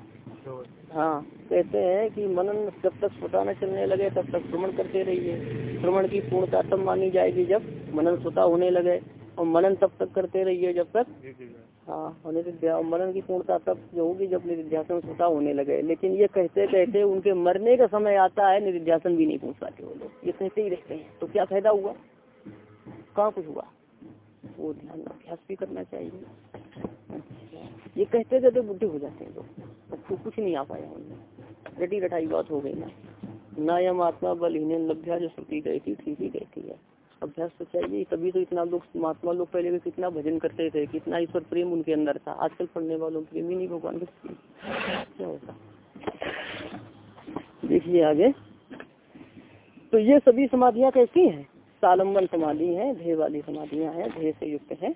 हाँ कहते हैं कि मनन जब तक स्वता न चलने लगे तब तक श्रवण करते रहिए। श्रवण की पूर्णता तब मानी जाएगी जब मनन स्वता होने लगे। और मनन तब तक करते रहिए जब तक हाँ और निधिध्या मनन की पूर्णता तब जो होगी जब निधिध्यासन स्वता होने लगे। लेकिन ये कहते कहते उनके मरने का समय आता है निधिध्यासन भी नहीं पहुँच पाते वो लोग। ये कहते ही रहते हैं। तो क्या फ़ायदा हुआ? कहाँ कुछ हुआ? वो ध्यान अभ्यास भी करना चाहिए। ये कहते कहते बुद्धि हो जाते हैं लोग। तो कुछ नहीं आ पाया उनमें। रटी रटाई बात हो गई ना। ना यम आत्मा बलहीन लभ्या जो श्रुति गई थी ठीक ही कहती है। अभ्यास तो चाहिए तभी तो इतना लोग, महात्मा लोग पहले भी कितना भजन करते थे, कितना ईश्वर प्रेम उनके अंदर था। आजकल पढ़ने वालों प्रेम ही नहीं भगवान क्या होता? देखिए आगे। तो ये सभी समाधियाँ कैसी हैं? सालम्बन समाधि है, ध्येय वाली समाधियाँ हैं, ध्येय से युक्त है।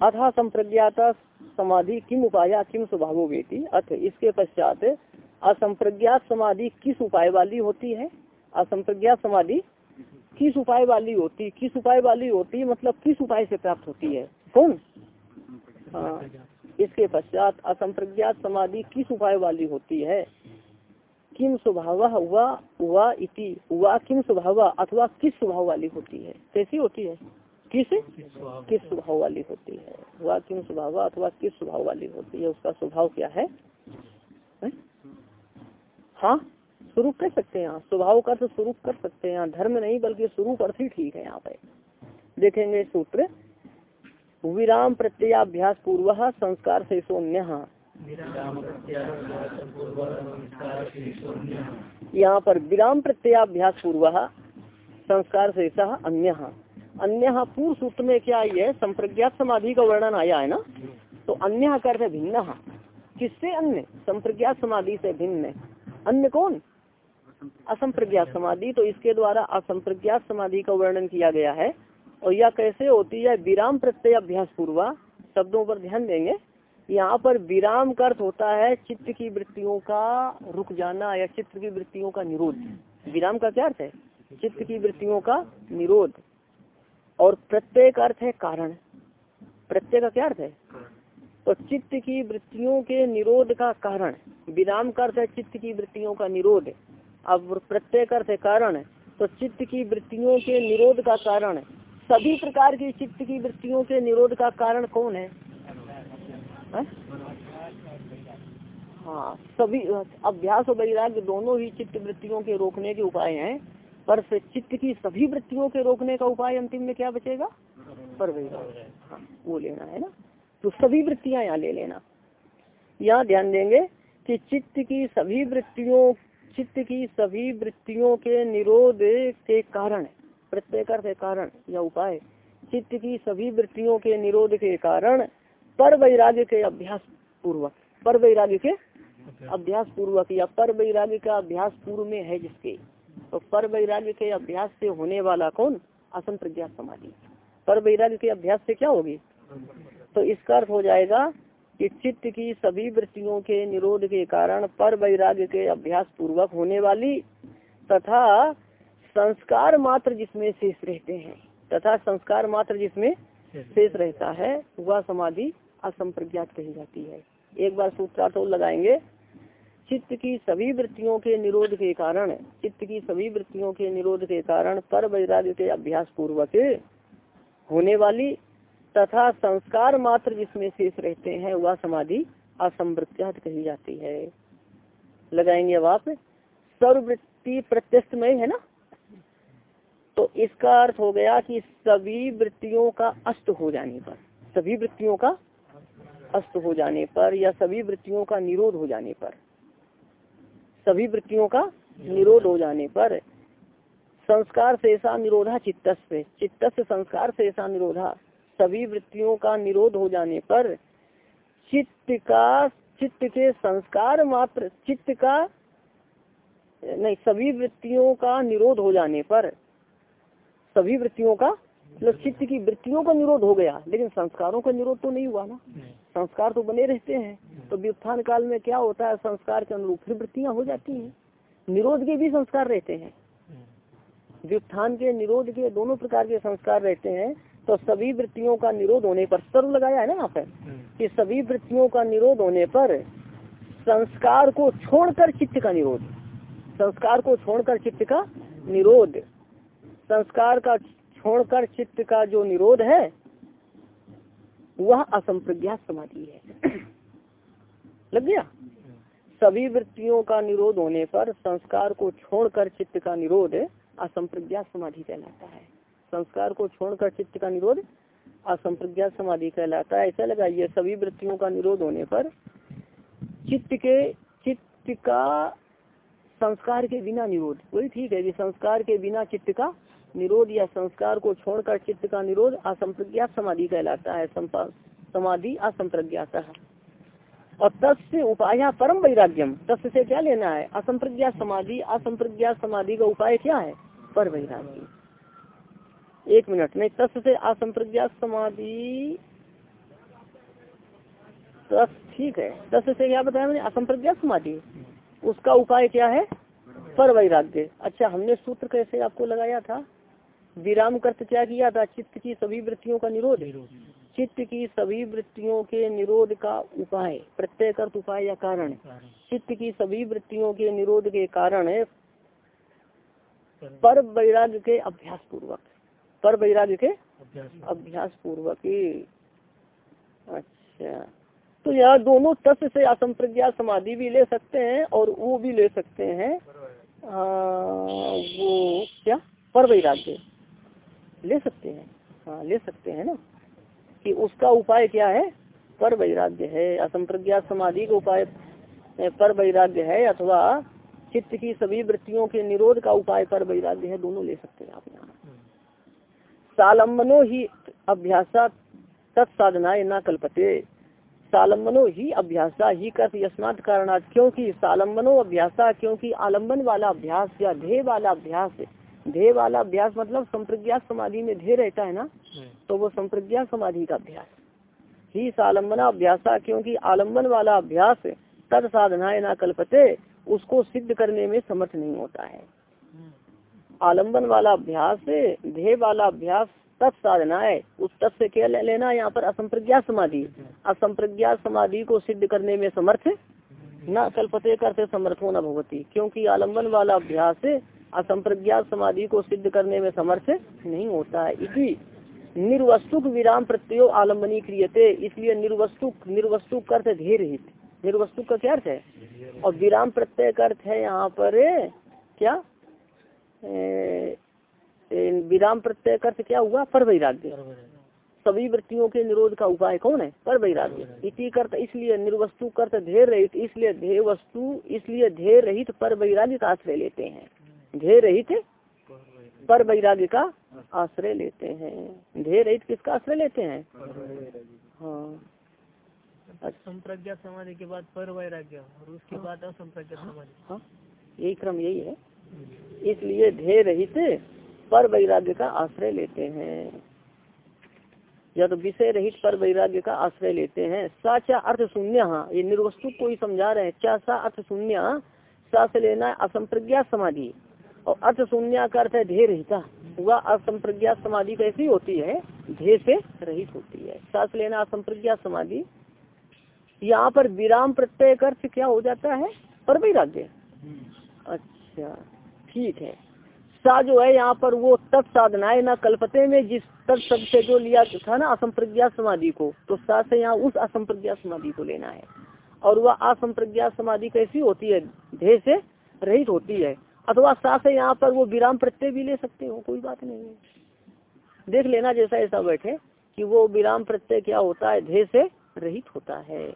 अथा संप्रज्ञाता समाधि किम उपाया, किम स्वभावो बेटी अथ, इसके पश्चात असंप्रज्ञात समाधि किस उपाय वाली होती है? असंप्रज्ञात समाधि किस उपाय वाली होती किस उपाय वाली होती मतलब किस उपाय से प्राप्त होती है? कौन? हाँ इसके पश्चात असंप्रज्ञात समाधि किस उपाय वाली होती है? किम स्वभाव हुआ हुआ इति हुआ किम स्वभाव अथवा किस स्वभाव वाली होती है? कैसी होती है? किस? किस स्वभाव वाली होती है? हुआ किम स्वभाव अथवा किस स्वभाव वाली होती है? उसका स्वभाव क्या है, है? हाँ? स्वरूप कह सकते हैं, स्वभाव का तो स्वरूप कर सकते हैं, धर्म नहीं बल्कि स्वरूप अर्थ ही ठीक है यहाँ पे। देखेंगे सूत्र, विराम प्रत्ययाभ्यास पूर्व संस्कार से सोन्य यहाँ पर विराम प्रत्ययाभ्यास पूर्व संस्कार से सह अन्य। अन्य पूर्व सूत्र में क्या आई है? संप्रज्ञात समाधि का वर्णन आया है ना? तो अन्य कर भिन्न। किससे अन्य? संप्रज्ञात समाधि से भिन्न। अन्य कौन? असंप्रज्ञात समाधि तो इसके द्वारा असंप्रज्ञात समाधि का वर्णन किया गया है। और यह कैसे होती है? विराम प्रत्यय अभ्यास पूर्वा शब्दों पर ध्यान देंगे। यहाँ पर विराम का अर्थ होता है चित्त की वृत्तियों का रुक जाना या चित्त की वृत्तियों का निरोध। विराम का क्या अर्थ है? चित्त की वृत्तियों का निरोध। और प्रत्यय का अर्थ है कारण। प्रत्यय का क्या अर्थ है? तो चित्त की वृत्तियों के निरोध का कारण। विराम का अर्थ है चित्त की वृत्तियों का निरोध। अब प्रत्यय अर्थ कारण तो चित्त की वृत्तियों के निरोध का कारण सभी प्रकार की चित्त की वृत्तियों के निरोध का कारण कौन है? हा? हाँ सभी, अभ्यास और वैराग्य दोनों ही चित्त वृत्तियों के रोकने के उपाय हैं, पर चित्त की सभी वृत्तियों के रोकने का उपाय अंतिम में क्या बचेगा? पर वैराग्य हाँ वो लेना है ना? तो सभी वृत्तियाँ यहाँ ले लेना। यहाँ ध्यान देंगे कि चित्त की सभी वृत्तियों चित्त की सभी वृत्तियों के निरोध के कारण प्रत्येक अर्थ कारण या उपाय, चित्त की सभी वृत्तियों के निरोध के कारण पर वैराग्य के अभ्यास पूर्वक पर वैराग्य के अभ्यास पूर्वक या पर वैराग्य का अभ्यास पूर्व में है जिसके तो पर वैराग्य के अभ्यास से होने वाला कौन? असम समाधि। पर वैराग्य के अभ्यास से क्या होगी? तो इसका अर्थ हो जाएगा कि चित्त की सभी वृत्तियों के निरोध के कारण पर वैराग्य के अभ्यास पूर्वक होने वाली तथा संस्कार मात्र जिसमें शेष रहते हैं, तथा संस्कार मात्र जिसमें शेष रहता है, वह समाधि असंप्रज्ञात कही जाती है। एक बार सूत्रार्थ लगाएँगे। चित्त की सभी वृत्तियों के निरोध के कारण, चित्त की सभी वृत्तियों के निरोध के कारण पर वैराग्य के अभ्यास पूर्वक होने वाली तथा संस्कार मात्र जिसमें शेष रहते हैं, वह समाधि असंप्रज्ञात कही जाती है। लगाएँगे अब आप। सर्ववृत्ति प्रत्यस्तमय है ना? तो इसका अर्थ हो गया कि सभी वृत्तियों का अस्त हो जाने पर, सभी वृत्तियों का अस्त हो जाने पर या सभी वृत्तियों का निरोध हो जाने पर, सभी वृत्तियों का निरोध हो जाने पर संस्कार से ऐसा निरोधा चित्त से चित्त संस्कार से ऐसा निरोधा सभी वृत्तियों का निरोध हो जाने पर चित्त का चित्त के संस्कार मात्र चित्त का नहीं सभी वृत्तियों का निरोध हो जाने पर सभी वृत्तियों का मतलब चित्त की वृत्तियों का निरोध हो गया लेकिन संस्कारों का निरोध तो नहीं हुआ ना। संस्कार तो बने रहते हैं। तो व्युत्थान काल में क्या होता है? संस्कार के अनुरूप फिर वृत्तियाँ हो जाती हैं। निरोध के भी संस्कार रहते हैं। व्युत्थान के निरोध के दोनों प्रकार के संस्कार रहते हैं। तो सभी वृत्तियों का निरोध होने पर सर्व लगाया है ना यहाँ पर कि सभी वृत्तियों का निरोध होने पर संस्कार को छोड़कर चित्त का निरोध। संस्कार को छोड़कर चित्त का निरोध। संस्कार का छोड़कर चित्त का जो निरोध है वह असंप्रज्ञात समाधि है। लग गया? सभी वृत्तियों का निरोध होने पर संस्कार को छोड़कर चित्त का निरोध असंप्रज्ञात समाधि कहलाता है। संस्कार को छोड़कर चित्त का निरोध असंप्रज्ञात समाधि कहलाता है। ऐसा लगाइए, सभी वृत्तियों का निरोध होने पर चित्त के, चित्त का संस्कार के बिना निरोध। वही ठीक है संस्कार के बिना चित्त का निरोध या संस्कार को छोड़कर चित्त का निरोध असंप्रज्ञात समाधि कहलाता है। समाधि असंप्रज्ञात और तस्य उपाय परम वैराग्यम। तस्य से क्या लेना है? असंप्रज्ञात समाधि असंप्रज्ञात समाधि का उपाय क्या है? पर वैराग्य। एक मिनट नहीं तस् से असंप्रज्ञात समाधि। ठीक है। तस् से क्या बताया मैंने असंप्रज्ञात समाधि। उसका उपाय क्या है? पर वैराग्य अच्छा हमने सूत्र कैसे आपको लगाया था? विराम करते क्या किया था? चित्त की सभी वृत्तियों का निरोध। चित्त की सभी वृत्तियों के निरोध का उपाय प्रत्येक अर्थ उपाय या कारण। चित्त की सभी वृत्तियों के निरोध के कारण है पर वैराग्य के अभ्यास पूर्वक पर वैराग्य के? अभ्यास पूर्वक। ही। अच्छा। तो यहाँ दोनों तत्व से असंप्रज्ञा समाधि भी ले सकते हैं और वो भी ले सकते हैं। आ, वो क्या? पर वैराग्य ले सकते हैं। हाँ ले सकते हैं ना? कि उसका उपाय क्या है? पर वैराग्य है। असंप्रज्ञा समाधि का उपाय पर वैराग्य है अथवा चित्त की सभी वृत्तियों के निरोध का उपाय पर वैराग्य है दोनों ले सकते हैं आप यहाँ। सालम्बनो ही अभ्यासा तत्साधनाए न कल्पते। सालम्बनो ही अभ्यासा ही कर यस्मात कारणात क्योंकि सालम्बनो अभ्यासा क्योंकि आलंबन वाला अभ्यास या ध्येय वाला अभ्यास ध्येय वाला अभ्यास मतलब संप्रज्ञा समाधि में ध्येय रहता है ना? तो वो संप्रज्ञा समाधि का अभ्यास ही। सालम्बना अभ्यासा क्योंकि आलंबन वाला अभ्यास तद साधनाएँ ना कल्पते उसको सिद्ध करने में समर्थ नहीं होता है। आलंबन वाला अभ्यास ध्येय वाला अभ्यास तत्साधना है। उस तत् से क्या ले लेना? यहाँ पर असंप्रज्ञा समाधि। असंप्रज्ञा समाधि को सिद्ध करने में समर्थ न, कल्पते करते समर्थ होना भगवती। क्योंकि आलंबन वाला अभ्यास असंप्रज्ञात समाधि को सिद्ध करने में समर्थ नहीं होता है। इसी निर्वस्तुक विराम प्रत्यो आलम्बनी क्रियते। इसलिए निर्वस्तुक निर्वस्तुक अर्थ धीर हित निर्वस्तुक का क्या अर्थ है? और विराम प्रत्यय का अर्थ है यहाँ पर, क्या? विराम प्रत्यय अर्थ क्या हुआ? पर वैराग्य सभी वृत्तियों के निरोध का उपाय कौन है? पर वैराग्य इसी कर्त इसलिए निर्वस्तु कर्त ध्येय रहित इसलिए ध्येय वस्तु इसलिए ध्येय रहित पर वैराग्य का आश्रय लेते हैं। ध्येय रहित पर वैराग्य का आश्रय लेते हैं। ध्येय रहित किसका आश्रय लेते हैं? हाँ। संप्रज्ञा समाधि के बाद पर वैराग्य और उसके बाद असंप्रज्ञा समाधि। हाँ। यही क्रम यही है। इसलिए ध्येय रहित पर वैराग्य का आश्रय लेते हैं। या तो विषय रहित पर वैराग्य का आश्रय लेते हैं साचा अर्थ शून्य हाँ ये निर्वस्तु को ही समझा रहे हैं। चा सा अर्थ शून्य सा से लेना असंप्रज्ञा समाधि। और अर्थ शून्य का अर्थ है ध्येय रहता। वह असंप्रज्ञा समाधि कैसी होती है ध्येय से रहित होती है। सांस लेना असंप्रज्ञा समाधि। यहाँ पर विराम प्रत्यय अर्थ क्या हो जाता है? पर वैराग्य। अच्छा। ठीक है। सा जो है यहाँ पर, वो तत्साधनाएँ न कल्पते में जिस तत्शब्द से जो लिया था ना असंप्रज्ञा समाधि को तो सा से यहाँ उस असंप्रज्ञा समाधि को लेना है। और वह असंप्रज्ञा समाधि कैसी होती है? ध्येय से रहित होती है। अथवा सा से यहाँ पर वो विराम प्रत्यय भी ले सकते हो, कोई बात नहीं है। देख लेना जैसा ऐसा बैठे कि वो विराम प्रत्यय क्या होता है? ध्येय से रहित होता है।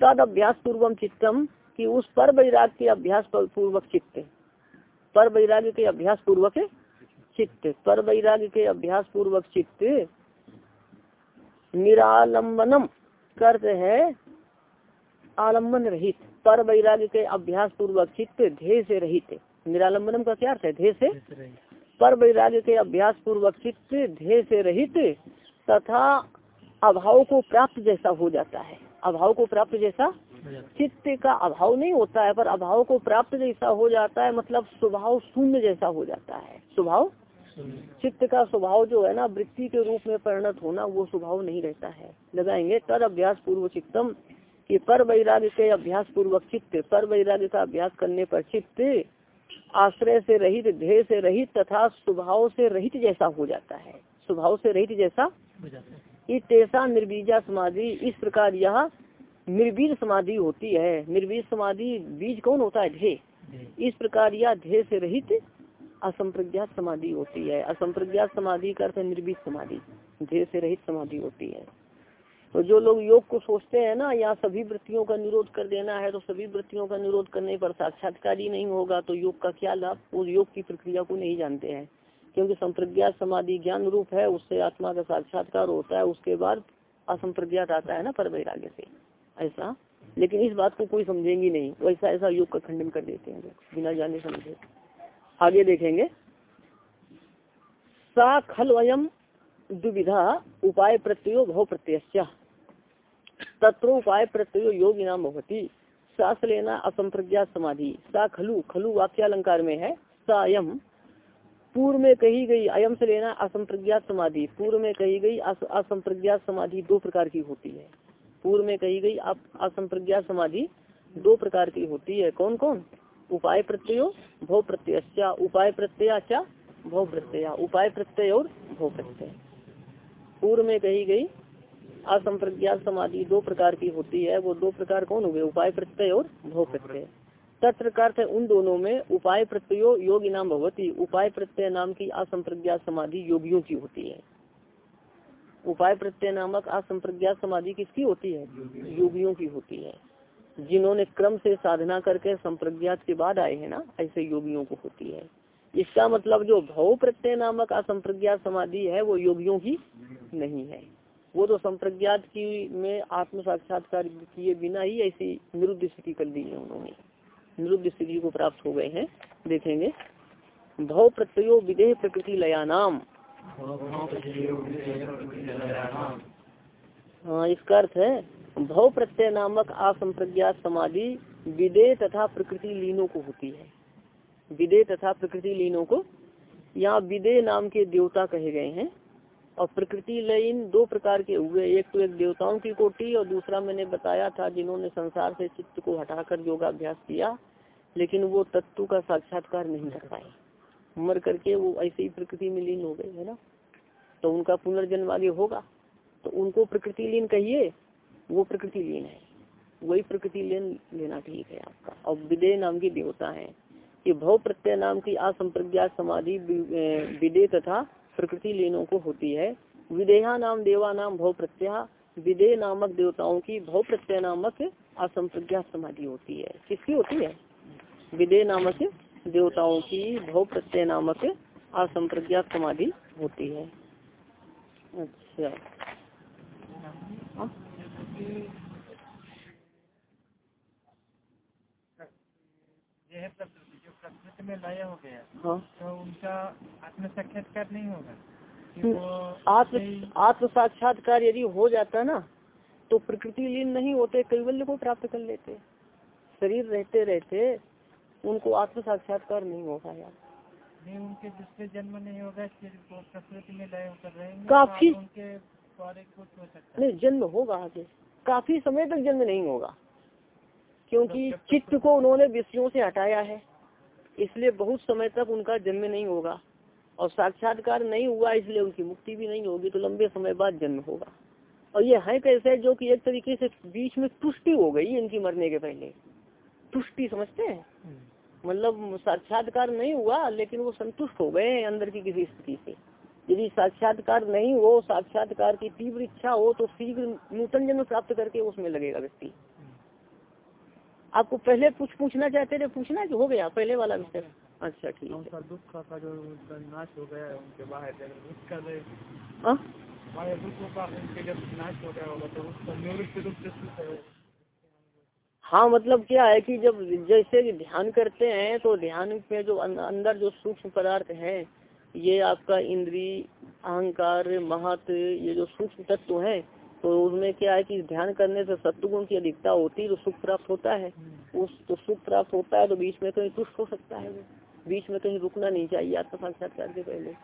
तद अभ्यास पूर्वम चित्तम कि उस पर वैराग के अभ्यास पूर्वक चित्त। पर वैराग्य के अभ्यास पूर्वक चित्त पर वैराग्य के अभ्यास पूर्वक चित्त निरालंबनम कर्त है आलंबन रहित पर वैराग्य के अभ्यास पूर्वक चित्त ध्येय से रहित। निरालंबनम का क्या अर्थ है? ध्येय से? पर वैराग्य के अभ्यास पूर्वक चित्त ध्येय से रहित तथा अभाव को प्राप्त जैसा हो जाता है। अभाव को प्राप्त जैसा चित्त का अभाव नहीं होता है, पर अभाव को प्राप्त जैसा हो जाता है मतलब स्वभाव शून्य जैसा हो जाता है। स्वभाव? चित्त का स्वभाव जो है ना, वृत्ति के रूप में परिणत होना, वो स्वभाव नहीं रहता है। लगाएँगे तर अभ्यास पूर्व चित्तम कि पर वैराग्य के अभ्यास पूर्वक चित्त, पर वैराग्य का अभ्यास करने पर चित्त आश्रय से रहित, ध्येय से रहित तथा स्वभाव से रहित जैसा हो जाता है। स्वभाव से रहित जैसा इस तेसा निर्बीजा समाधि इस प्रकार यह निर्बीज समाधि होती है। निर्बीज समाधि बीज कौन होता है? ध्येय। इस प्रकार यह ध्येय से रहित असंप्रज्ञात समाधि होती है। असंप्रज्ञात समाधि का अर्थ निर्बीज समाधि। ध्येय से रहित समाधि होती है। तो जो लोग योग को सोचते हैं ना यहाँ सभी वृत्तियों का निरोध कर देना है तो सभी वृत्तियों का निरोध करने पर साक्षात्कार ही नहीं होगा तो योग का क्या लाभ? उस योग की प्रक्रिया को नहीं जानते हैं। क्योंकि संप्रज्ञात समाधि ज्ञान रूप है, उससे आत्मा का साक्षात्कार होता है, उसके बाद असंप्रज्ञात आता है ना पर वैराग्य से। ऐसा? लेकिन इस बात को कोई समझेंगे नहीं। वैसा ऐसा योग का खंडन कर देते हैं बिना जाने समझे। आगे देखेंगे। सा खल वयम दुविधा उपाय प्रत्यो भव प्रत्यय तत्व उपाय प्रत्यो योग नाम भवती। सास लेना असंप्रज्ञा समाधि। सा खलु खलु वाक्यालंकार में है। सा अयम पूर्व में कही गई अयम से लेना असंप्रज्ञात समाधि। पूर्व में कही गई असंप्रज्ञात समाधि दो प्रकार की होती है। पूर्व में कही गई असंप्रज्ञात समाधि दो प्रकार की होती है। कौन कौन उपाय प्रत्यय, भव प्रत्यय उपाय प्रत्यय भव प्रत्यय। उपाय प्रत्यय और भव प्रत्यय। पूर्व में कही गई असंप्रज्ञात समाधि दो प्रकार की होती है। वो दो प्रकार कौन हो गए? उपाय प्रत्यय और भव प्रत्यय। तत्र अर्थ उन दोनों में उपाय प्रत्ययो योगी नाम भगवती उपाय प्रत्यय नाम की असंप्रज्ञात समाधि योगियों की होती है। उपाय प्रत्यय नामक असंप्रज्ञात समाधि किसकी होती है? योगियों की होती है। जिन्होंने क्रम से साधना करके संप्रज्ञात के बाद आए हैं ना, ऐसे योगियों को होती है। इसका मतलब जो भव प्रत्यय नामक असंप्रज्ञात समाधि है, वो योगियों की नहीं है। वो तो संप्रज्ञात की में आत्म साक्षात्कार किए बिना ही ऐसी निरुद्ध स्थिति कर दी है उन्होंने। निरुद्ध स्थिति को प्राप्त हो गए हैं, देखेंगे। भव प्रत्ययो विदेह प्रकृति लयानाम। हाँ इसका अर्थ है, भव प्रत्यय नामक असंप्रज्ञात समाधि विदेह तथा प्रकृति लीनों को होती है। विदेह तथा प्रकृति लीनों को, यहाँ विदेह नाम के देवता कहे गए हैं। और प्रकृति लयन दो प्रकार के हुए। एक तो एक देवताओं की कोटि और दूसरा मैंने बताया था जिन्होंने संसार से चित्त को हटाकर योगाभ्यास किया, लेकिन वो तत्व का साक्षात्कार नहीं कर पाए। मर करके वो ऐसे ही प्रकृति में लीन हो गए, है ना? तो उनका पुनर्जन्म आगे होगा। तो उनको प्रकृति लीन कहिए, वो प्रकृति लीन है। वही प्रकृति लीन लेना ठीक है आपका। और विदे नाम की देवता है। ये भव प्रत्यय नाम की असंप्रज्ञात समाधि विदे तथा प्रकृति लीनों को होती है। विदेहा नाम, देवा नाम, भव प्रत्यय, विदे नामक देवताओं की भव प्रत्यय नामक असंप्रज्ञात समाधि होती है। किसकी होती है? विदे नामक देवताओं की भव प्रत्यय नामक असंप्रज्ञात समाधि होती है। अच्छा? यह प्रकृति में लय हो गया। हाँ। तो उनका आत्म साक्षात्कार नहीं होगा। हम्म, आत्म आत्म साक्षात्कार यदि हो जाता ना तो प्रकृति लीन नहीं होते कैवल्य को प्राप्त कर लेते। शरीर रहते रहते उनको आत्म साक्षात्कार नहीं होगा यार। नहीं उनके दूसरे जन्म नहीं होगा प्रकृति में लय होकर रहेंगे काफी- उनके द्वारे कुछ हो सकता नहीं जन्म होगा आगे। काफ़ी समय तक जन्म नहीं होगा। क्योंकि चित्त को उन्होंने विषयों से हटाया है। इसलिए बहुत समय तक उनका जन्म नहीं होगा। और साक्षात्कार नहीं हुआ इसलिए उनकी मुक्ति भी नहीं होगी तो लंबे समय बाद जन्म होगा। और ये है कैसे जो कि एक तरीके से बीच में तुष्टि हो गई इनकी मरने के पहले। तुष्टि समझते हैं? मतलब साक्षात्कार नहीं हुआ लेकिन वो संतुष्ट हो गए अंदर की किसी स्थिति से। यदि साक्षात्कार नहीं हो साक्षात्कार की तीव्र इच्छा हो तो शीघ्र नूतन जन्म प्राप्त करके उसमें लगेगा व्यक्ति। आपको पहले कुछ पूछना चाहते थे पूछना कि हो गया पहले वाला विषय? अच्छा ठीक है। दुख का जो नाश हो गया उनके बाहर हाँ? मतलब क्या है कि जब जैसे कि ध्यान करते हैं तो ध्यान में जो अं- अंदर जो सूक्ष्म पदार्थ है ये आपका इंद्री अहंकार महत ये जो सूक्ष्म तत्व है तो उसमें क्या है कि ध्यान करने से सत्वगुण की अधिकता होती है तो सुख प्राप्त होता है। उस तो सुख प्राप्त होता है तो बीच में कहीं तुष्ट हो सकता है। वो बीच में कहीं रुकना नहीं चाहिए आत्म साक्षात्कार के पहले।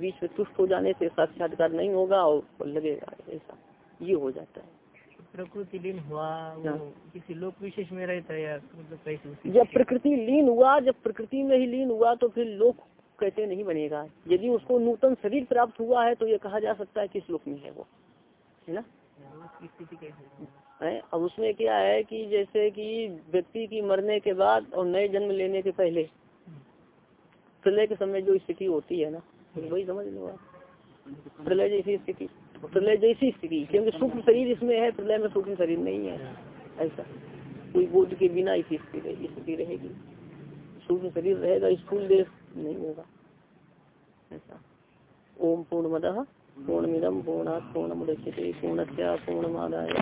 बीच में तुष्ट हो जाने से साक्षात्कार नहीं होगा और लगेगा ऐसा ये हो जाता है। प्रकृति लीन हुआ हाँ। किसी लोक विशेष में रहता है मतलब जब प्रकृति लीन हुआ जब प्रकृति में ही लीन हुआ तो फिर लोक कहते नहीं बनेगा। यदि उसको नूतन शरीर प्राप्त हुआ है तो ये कहा जा सकता है किस लोक में है वो है ना? कैसे है? अब उसमें क्या है कि जैसे कि व्यक्ति की मरने के बाद और नए जन्म लेने के पहले, प्रलय के समय जो स्थिति होती है ना, वही समझ लो आप। प्रलय जैसी स्थिति, प्रलय जैसी स्थिति, क्योंकि सूक्ष्म शरीर इसमें है, प्रलय में सूक्ष्म शरीर नहीं है। ऐसा, कोई बोध के बिना इसी स्थिति स्थिति रहेगी। सूक्ष्म शरीर रहेगा, स्थूल देश नहीं होगा। ऐसा। ओम पूर्ण मद पूर्णमिदम पूर्णात पूर्णमुदच्यते पूर्णस्य पूर्णमादाय